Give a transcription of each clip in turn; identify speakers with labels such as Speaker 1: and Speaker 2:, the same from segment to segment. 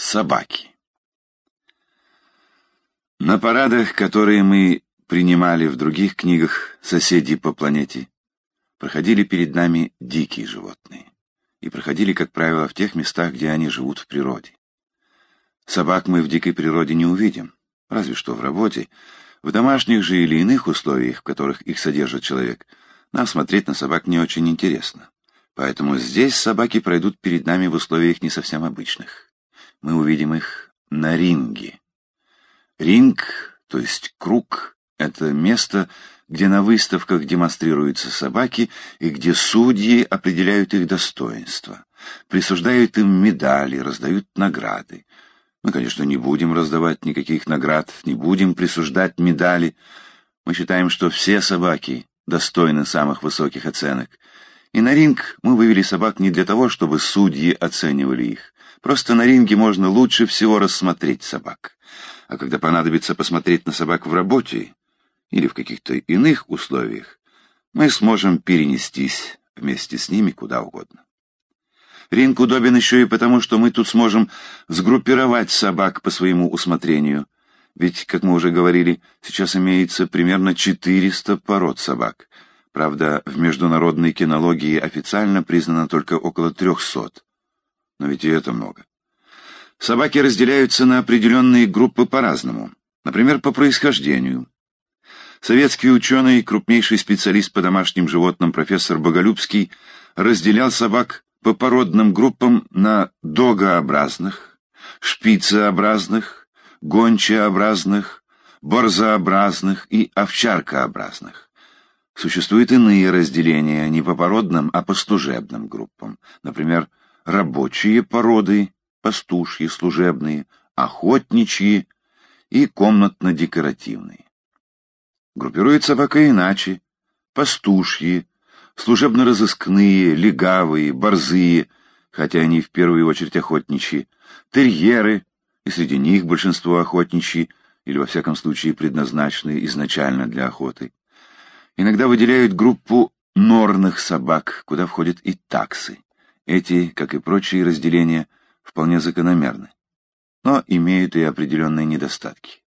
Speaker 1: Собаки. На парадах, которые мы принимали в других книгах соседей по планете, проходили перед нами дикие животные. И проходили, как правило, в тех местах, где они живут в природе. Собак мы в дикой природе не увидим, разве что в работе. В домашних же или иных условиях, в которых их содержит человек, нам смотреть на собак не очень интересно. Поэтому здесь собаки пройдут перед нами в условиях не совсем обычных мы увидим их на ринге. Ринг, то есть круг, это место, где на выставках демонстрируются собаки и где судьи определяют их достоинство, присуждают им медали, раздают награды. Мы, конечно, не будем раздавать никаких наград, не будем присуждать медали. Мы считаем, что все собаки достойны самых высоких оценок. И на ринг мы вывели собак не для того, чтобы судьи оценивали их, Просто на ринге можно лучше всего рассмотреть собак. А когда понадобится посмотреть на собак в работе или в каких-то иных условиях, мы сможем перенестись вместе с ними куда угодно. Ринг удобен еще и потому, что мы тут сможем сгруппировать собак по своему усмотрению. Ведь, как мы уже говорили, сейчас имеется примерно 400 пород собак. Правда, в международной кинологии официально признано только около 300 но ведь и это много. Собаки разделяются на определенные группы по-разному, например, по происхождению. Советский ученый, крупнейший специалист по домашним животным профессор Боголюбский разделял собак по породным группам на догообразных, шпицеобразных, гончеобразных, борзообразных и овчаркообразных. Существуют иные разделения не по породным, а по служебным группам, например, рабочие породы, пастушьи, служебные, охотничьи и комнатно-декоративные. Группирует собака иначе. Пастушьи, служебно-розыскные, легавые, борзые, хотя они в первую очередь охотничьи, терьеры, и среди них большинство охотничьи, или во всяком случае предназначенные изначально для охоты. Иногда выделяют группу норных собак, куда входят и таксы. Эти, как и прочие разделения, вполне закономерны, но имеют и определенные недостатки.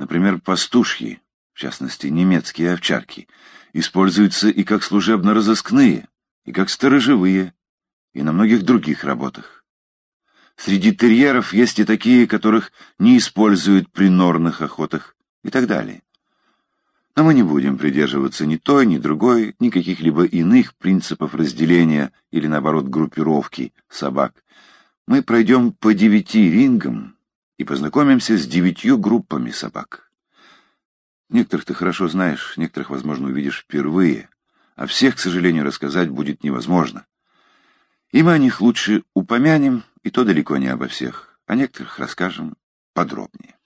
Speaker 1: Например, пастушьи, в частности немецкие овчарки, используются и как служебно-розыскные, и как сторожевые, и на многих других работах. Среди терьеров есть и такие, которых не используют при норных охотах и так далее. Но мы не будем придерживаться ни той, ни другой, ни каких-либо иных принципов разделения или, наоборот, группировки собак. Мы пройдем по девяти рингам и познакомимся с девятью группами собак. Некоторых ты хорошо знаешь, некоторых, возможно, увидишь впервые, а всех, к сожалению, рассказать будет невозможно. И мы о них лучше упомянем, и то далеко не обо всех, о некоторых расскажем подробнее.